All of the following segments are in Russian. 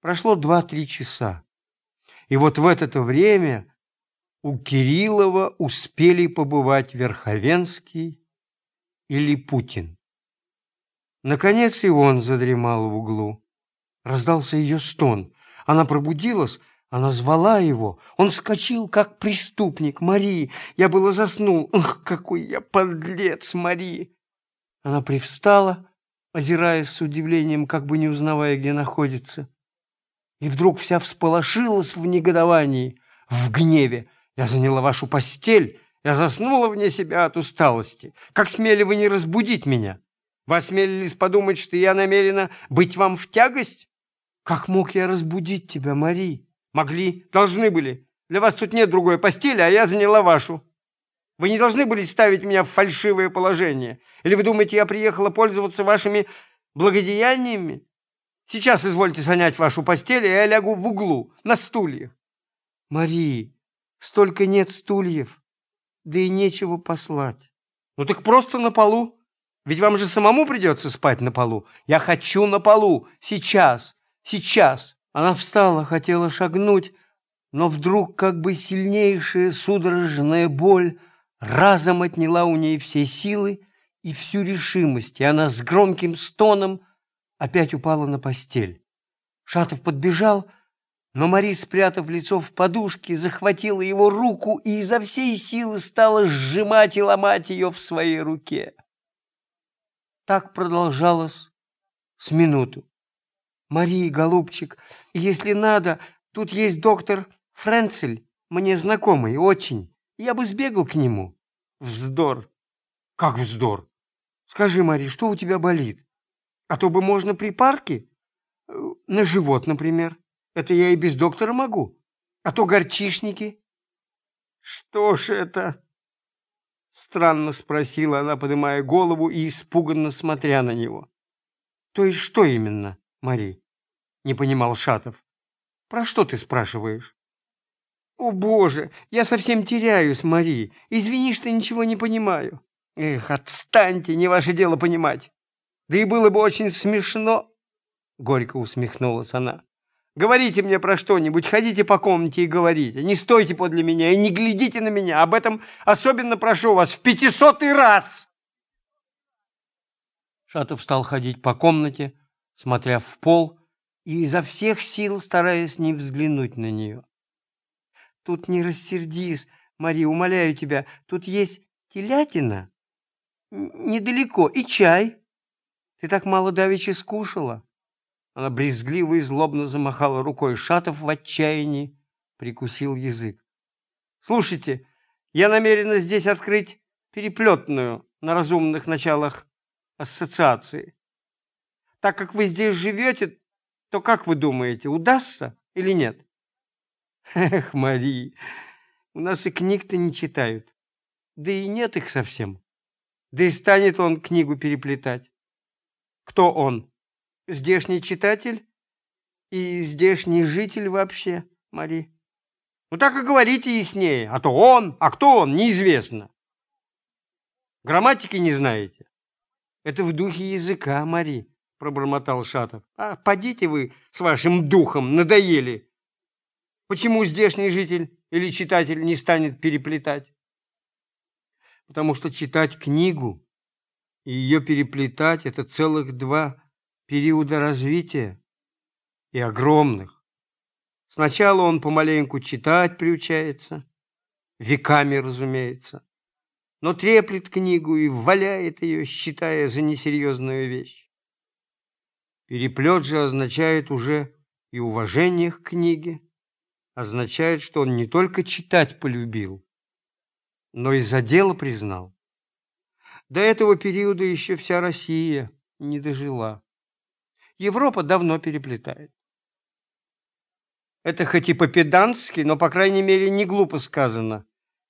Прошло два-три часа. И вот в это время у Кириллова успели побывать Верховенский или Путин. Наконец и он задремал в углу. Раздался ее стон. Она пробудилась, она звала его. Он вскочил, как преступник. «Мари!» Я было заснул. «Ах, какой я подлец, Мари!» Она привстала, озираясь с удивлением, как бы не узнавая, где находится. И вдруг вся всполошилась в негодовании, в гневе. «Я заняла вашу постель!» Я заснула вне себя от усталости. Как смели вы не разбудить меня? Вы осмелились подумать, что я намерена быть вам в тягость? Как мог я разбудить тебя, Мари? Могли, должны были. Для вас тут нет другой постели, а я заняла вашу. Вы не должны были ставить меня в фальшивое положение. Или вы думаете, я приехала пользоваться вашими благодеяниями? Сейчас извольте занять вашу постель, и я лягу в углу, на стульях. Мари, столько нет стульев да и нечего послать. Ну так просто на полу. Ведь вам же самому придется спать на полу. Я хочу на полу. Сейчас. Сейчас. Она встала, хотела шагнуть, но вдруг как бы сильнейшая судорожная боль разом отняла у ней все силы и всю решимость, и она с громким стоном опять упала на постель. Шатов подбежал, но Мари, спрятав лицо в подушке, захватила его руку и изо всей силы стала сжимать и ломать ее в своей руке. Так продолжалось с минуту. «Мария, голубчик, если надо, тут есть доктор Френцель, мне знакомый, очень. Я бы сбегал к нему». «Вздор!» «Как вздор? Скажи, Мари, что у тебя болит? А то бы можно при парке? Э, на живот, например». Это я и без доктора могу. А то горчишники. Что ж это? Странно спросила она, поднимая голову и испуганно смотря на него. То есть что именно, Мари? Не понимал Шатов. Про что ты спрашиваешь? О, боже, я совсем теряюсь, Мари. Извини, что ничего не понимаю. Эх, отстаньте, не ваше дело понимать. Да и было бы очень смешно. Горько усмехнулась она. Говорите мне про что-нибудь, ходите по комнате и говорите. Не стойте подле меня и не глядите на меня. Об этом особенно прошу вас в пятисотый раз!» Шатов стал ходить по комнате, смотря в пол и изо всех сил стараясь не взглянуть на нее. «Тут не рассердись, Мария, умоляю тебя, тут есть телятина недалеко и чай. Ты так мало давеча скушала». Она брезгливо и злобно замахала рукой. Шатов в отчаянии прикусил язык. «Слушайте, я намерена здесь открыть переплетную на разумных началах ассоциации. Так как вы здесь живете, то как вы думаете, удастся или нет?» «Эх, Мари, у нас и книг-то не читают. Да и нет их совсем. Да и станет он книгу переплетать. Кто он?» здешний читатель и здешний житель вообще, Мари. Ну так и говорите яснее, а то он, а кто он, неизвестно. Грамматики не знаете? Это в духе языка, Мари, пробормотал Шатов. А подите вы с вашим духом, надоели. Почему здешний житель или читатель не станет переплетать? Потому что читать книгу и ее переплетать – это целых два периода развития и огромных. Сначала он помаленьку читать приучается, веками, разумеется, но треплет книгу и валяет ее, считая за несерьезную вещь. Переплет же означает уже и уважение к книге, означает, что он не только читать полюбил, но и за дело признал. До этого периода еще вся Россия не дожила. Европа давно переплетает. Это хоть и по-педански, но, по крайней мере, не глупо сказано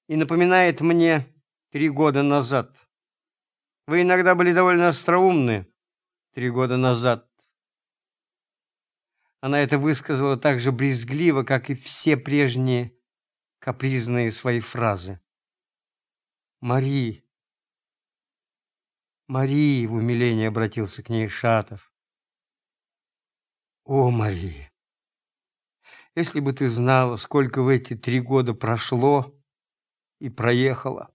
и напоминает мне три года назад. Вы иногда были довольно остроумны три года назад. Она это высказала так же брезгливо, как и все прежние капризные свои фразы. «Мари!» «Мари!» — в умилении обратился к ней Шатов. О, Мария, Если бы ты знала, сколько в эти три года прошло и проехало.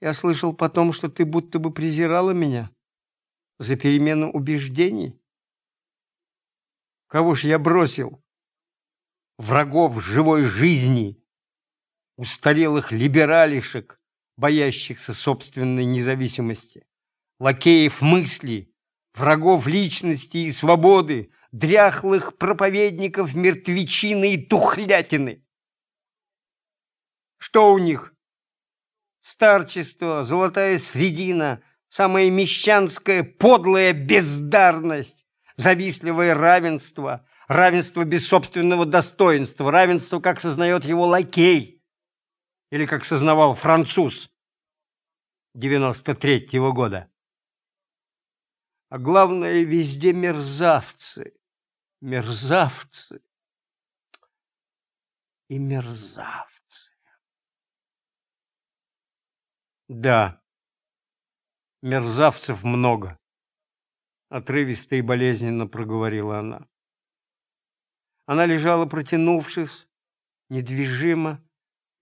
Я слышал потом, что ты будто бы презирала меня за перемену убеждений. Кого ж я бросил? Врагов живой жизни, устарелых либералишек, боящихся собственной независимости, лакеев мысли, врагов личности и свободы, дряхлых проповедников мертвечины и тухлятины. Что у них? Старчество, золотая средина, самая мещанская подлая бездарность, завистливое равенство, равенство без собственного достоинства, равенство, как сознает его лакей, или как сознавал француз 93-го года. А главное, везде мерзавцы, мерзавцы и мерзавцы. Да, мерзавцев много, отрывисто и болезненно проговорила она. Она лежала, протянувшись, недвижимо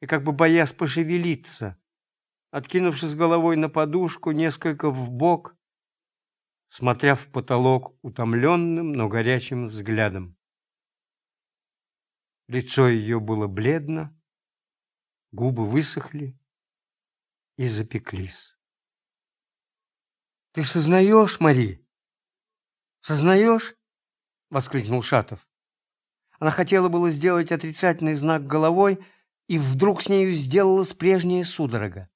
и как бы боясь пошевелиться, откинувшись головой на подушку несколько вбок, смотря в потолок утомленным, но горячим взглядом. Лицо ее было бледно, губы высохли и запеклись. «Ты сознаешь, Мари? Сознаешь?» — воскликнул Шатов. Она хотела было сделать отрицательный знак головой, и вдруг с нею сделалась прежняя судорога.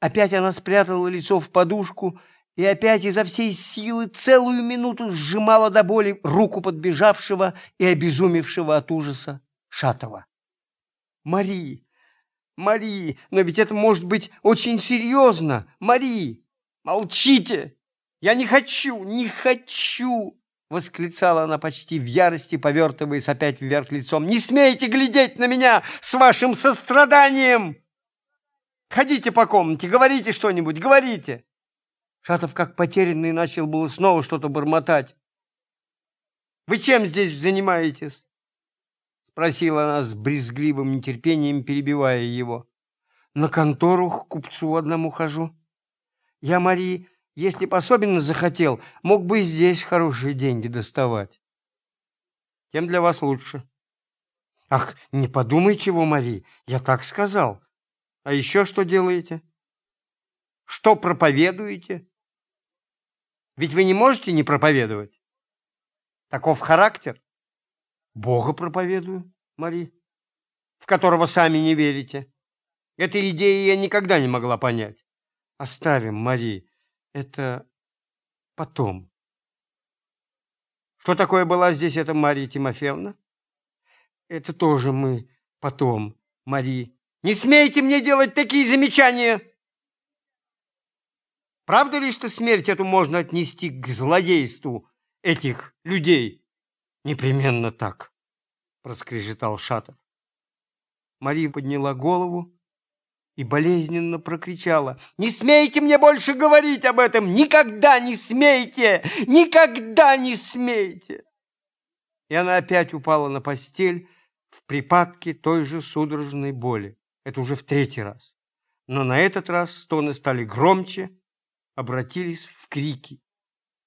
Опять она спрятала лицо в подушку и опять изо всей силы целую минуту сжимала до боли руку подбежавшего и обезумевшего от ужаса Шатова. «Мари! Мари! Но ведь это может быть очень серьезно! Мари! Молчите! Я не хочу, не хочу!» Восклицала она почти в ярости, повертываясь опять вверх лицом. «Не смейте глядеть на меня с вашим состраданием! Ходите по комнате, говорите что-нибудь, говорите!» Шатов, как потерянный, начал было снова что-то бормотать. «Вы чем здесь занимаетесь?» Спросила она с брезгливым нетерпением, перебивая его. «На контору к купцу одному хожу. Я, Марии, если б особенно захотел, мог бы и здесь хорошие деньги доставать. Тем для вас лучше». «Ах, не подумай чего, Мари, я так сказал. А еще что делаете?» Что проповедуете? Ведь вы не можете не проповедовать. Таков характер. Бога проповедую, Мари, в которого сами не верите. Этой идеи я никогда не могла понять. Оставим, Мари, это потом. Что такое была здесь эта Мария Тимофеевна? Это тоже мы потом, Мари. Не смейте мне делать такие замечания! Правда ли, что смерть эту можно отнести к злодейству этих людей? Непременно так, проскрежетал Шатов. Мария подняла голову и болезненно прокричала. «Не смейте мне больше говорить об этом! Никогда не смейте! Никогда не смейте!» И она опять упала на постель в припадке той же судорожной боли. Это уже в третий раз. Но на этот раз стоны стали громче, обратились в крики.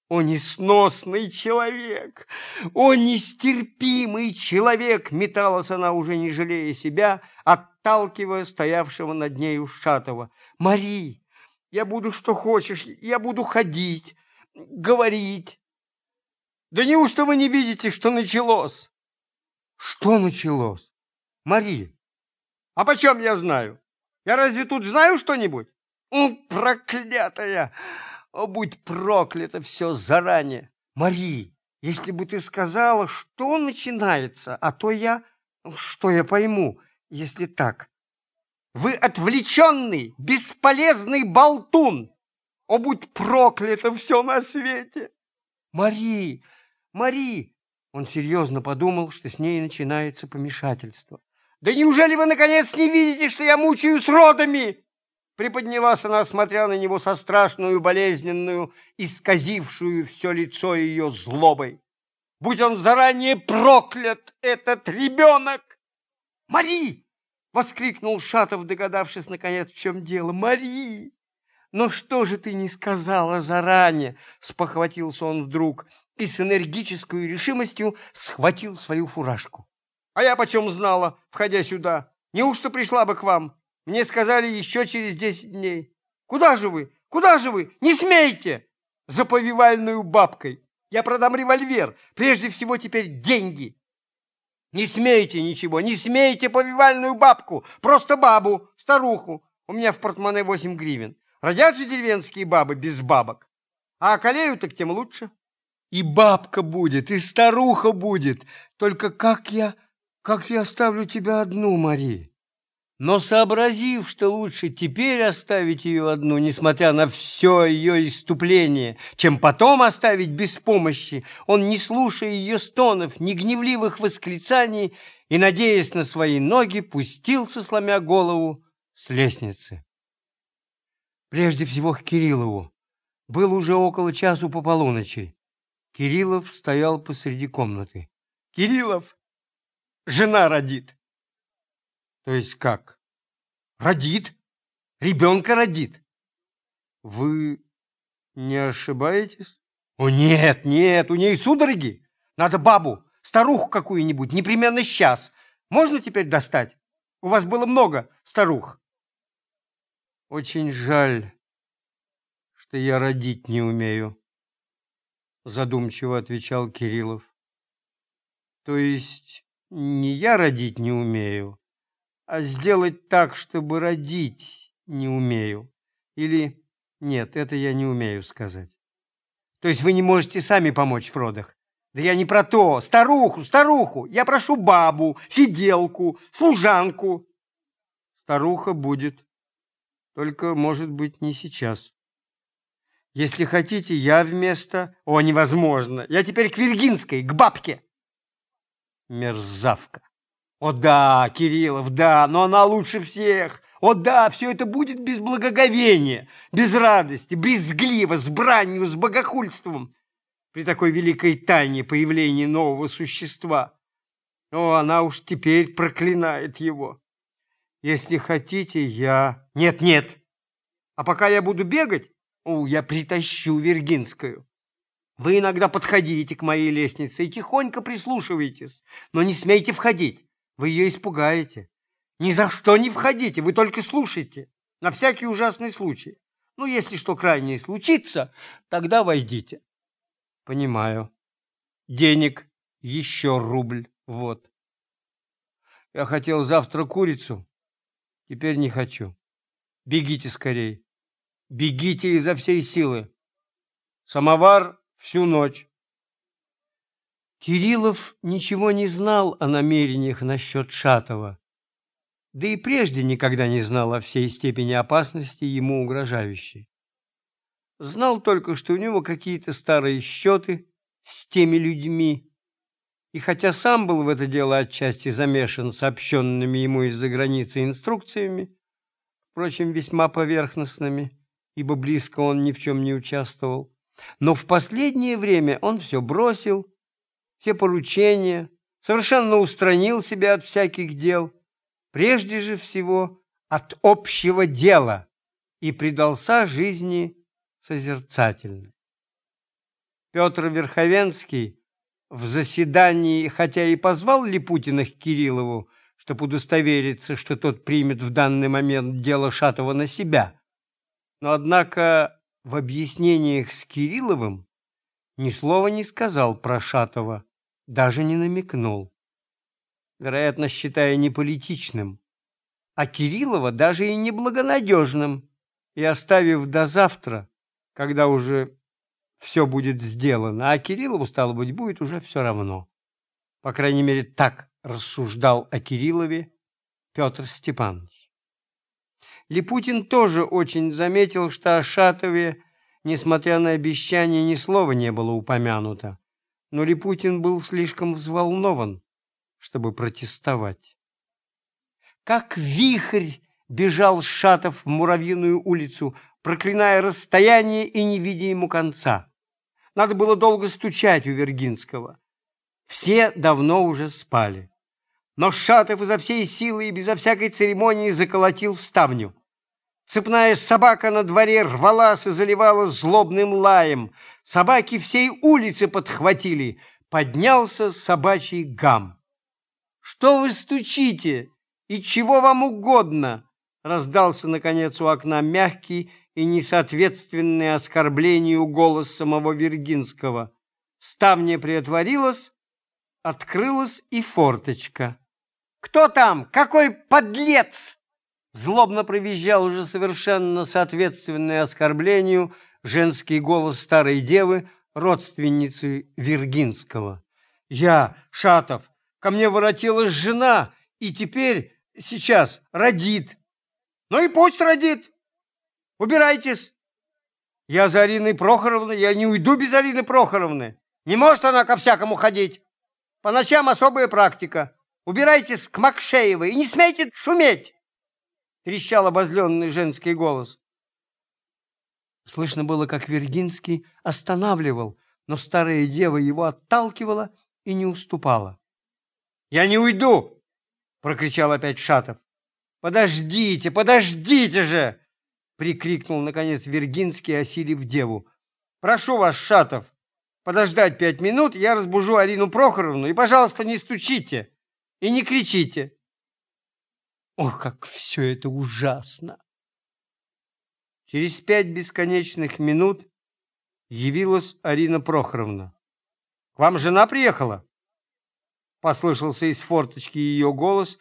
«О, несносный человек! О, нестерпимый человек!» Металась она, уже не жалея себя, отталкивая стоявшего над нею Шатова. «Мари, я буду что хочешь, я буду ходить, говорить». «Да неужто вы не видите, что началось?» «Что началось?» «Мари, а почем я знаю? Я разве тут знаю что-нибудь?» Проклятая! О, будь проклято все заранее! Мари, если бы ты сказала, что начинается, а то я... Что я пойму, если так? Вы отвлеченный, бесполезный болтун! О, будь проклято все на свете! Мари, Мари! Он серьезно подумал, что с ней начинается помешательство. Да неужели вы, наконец, не видите, что я мучаюсь родами? Приподнялась она, смотря на него со страшную, болезненную, исказившую все лицо ее злобой. Будь он заранее проклят, этот ребенок! Мари! — воскликнул Шатов, догадавшись, наконец, в чем дело. «Мари! Но что же ты не сказала заранее?» — спохватился он вдруг и с энергической решимостью схватил свою фуражку. «А я почем знала, входя сюда? Неужто пришла бы к вам? Мне сказали еще через десять дней. Куда же вы? Куда же вы? Не смейте!» «За повивальную бабкой! Я продам револьвер! Прежде всего теперь деньги!» Не смейте ничего, не смейте повивальную бабку, просто бабу, старуху. У меня в портмоне 8 гривен. Родят же деревенские бабы без бабок. А околеют, так тем лучше. И бабка будет, и старуха будет. Только как я, как я оставлю тебя одну, Мария? Но сообразив, что лучше теперь оставить ее одну, несмотря на все ее иступление, чем потом оставить без помощи, он, не слушая ее стонов, ни гневливых восклицаний и, надеясь на свои ноги, пустился, сломя голову, с лестницы. Прежде всего к Кириллову. Был уже около часу по полуночи. Кириллов стоял посреди комнаты. «Кириллов! Жена родит!» То есть как? Родит. Ребенка родит. Вы не ошибаетесь? О, нет, нет, у ней судороги. Надо бабу, старуху какую-нибудь, непременно сейчас. Можно теперь достать? У вас было много старух. Очень жаль, что я родить не умею, задумчиво отвечал Кириллов. То есть не я родить не умею, а сделать так, чтобы родить не умею. Или нет, это я не умею сказать. То есть вы не можете сами помочь в родах? Да я не про то. Старуху, старуху. Я прошу бабу, сиделку, служанку. Старуха будет. Только, может быть, не сейчас. Если хотите, я вместо... О, невозможно. Я теперь к Виргинской, к бабке. Мерзавка. О да, Кириллов, да, но она лучше всех. О да, все это будет без благоговения, без радости, брезгливо, с бранью, с богохульством. При такой великой тайне появления нового существа. О, она уж теперь проклинает его. Если хотите, я... Нет, нет. А пока я буду бегать, о, я притащу Виргинскую. Вы иногда подходите к моей лестнице и тихонько прислушиваетесь, но не смейте входить. Вы ее испугаете. Ни за что не входите, вы только слушайте. На всякий ужасный случай. Ну, если что крайнее случится, тогда войдите. Понимаю. Денег еще рубль. Вот. Я хотел завтра курицу. Теперь не хочу. Бегите скорей. Бегите изо всей силы. Самовар всю ночь. Кириллов ничего не знал о намерениях насчет Шатова, да и прежде никогда не знал о всей степени опасности ему угрожающей. Знал только, что у него какие-то старые счеты с теми людьми, и хотя сам был в это дело отчасти замешан сообщенными ему из-за границы инструкциями, впрочем, весьма поверхностными, ибо близко он ни в чем не участвовал, но в последнее время он все бросил все поручения, совершенно устранил себя от всяких дел, прежде же всего от общего дела и предался жизни созерцательной. Петр Верховенский в заседании, хотя и позвал Липутиных к Кириллову, чтобы удостовериться, что тот примет в данный момент дело Шатова на себя, но, однако, в объяснениях с Кирилловым ни слова не сказал про Шатова, даже не намекнул, вероятно, считая неполитичным, а Кириллова даже и неблагонадежным, и оставив до завтра, когда уже все будет сделано, а Кириллову, стало быть, будет уже все равно. По крайней мере, так рассуждал о Кириллове Петр Степанович. Липутин тоже очень заметил, что о Шатове, несмотря на обещание, ни слова не было упомянуто но Липутин был слишком взволнован, чтобы протестовать. Как вихрь бежал Шатов в Муравьиную улицу, проклиная расстояние и не видя ему конца. Надо было долго стучать у Вергинского. Все давно уже спали. Но Шатов изо всей силы и безо всякой церемонии заколотил в ставню. Цепная собака на дворе рвалась и заливала злобным лаем. Собаки всей улицы подхватили. Поднялся собачий гам. «Что вы стучите? И чего вам угодно?» Раздался, наконец, у окна мягкий и несоответственный оскорблению голос самого Вергинского. Ставня приотворилась, открылась и форточка. «Кто там? Какой подлец?» Злобно провизжал уже совершенно соответственный оскорблению женский голос старой девы, родственницы Виргинского. «Я, Шатов, ко мне воротилась жена, и теперь, сейчас, родит. Ну и пусть родит. Убирайтесь. Я за Ариной Прохоровной, я не уйду без Арины Прохоровны. Не может она ко всякому ходить. По ночам особая практика. Убирайтесь к Макшеевой и не смейте шуметь!» Трещал обозленный женский голос. Слышно было, как Вергинский останавливал, но старая дева его отталкивала и не уступала. «Я не уйду!» — прокричал опять Шатов. «Подождите, подождите же!» — прикрикнул, наконец, Вергинский, осилив деву. «Прошу вас, Шатов, подождать пять минут, я разбужу Арину Прохоровну, и, пожалуйста, не стучите и не кричите. Ох, как все это ужасно! Через пять бесконечных минут явилась Арина Прохоровна. «К вам жена приехала?» Послышался из форточки ее голос,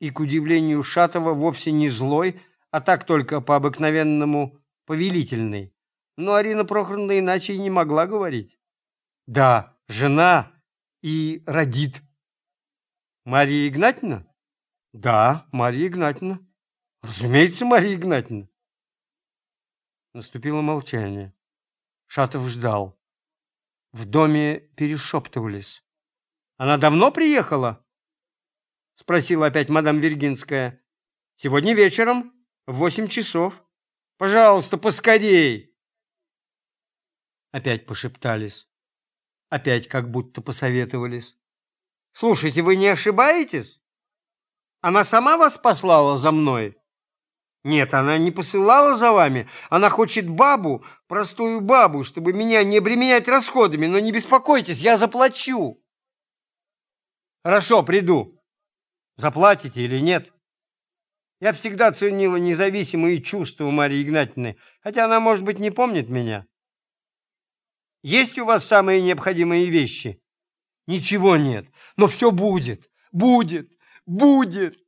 и, к удивлению Шатова, вовсе не злой, а так только по-обыкновенному повелительный. Но Арина Прохоровна иначе и не могла говорить. Да, жена и родит. Мария Игнатьевна? Да, Мария Игнатьевна. Разумеется, Мария Игнатьевна. Наступило молчание. Шатов ждал. В доме перешептывались. Она давно приехала? Спросила опять мадам Вергинская. Сегодня вечером, в восемь часов. Пожалуйста, поскорей. Опять пошептались. Опять как будто посоветовались. Слушайте, вы не ошибаетесь? Она сама вас послала за мной? Нет, она не посылала за вами. Она хочет бабу, простую бабу, чтобы меня не обременять расходами. Но не беспокойтесь, я заплачу. Хорошо, приду. Заплатите или нет? Я всегда ценила независимые чувства Марии Игнатьевны, хотя она, может быть, не помнит меня. Есть у вас самые необходимые вещи? Ничего нет, но все будет, будет, будет.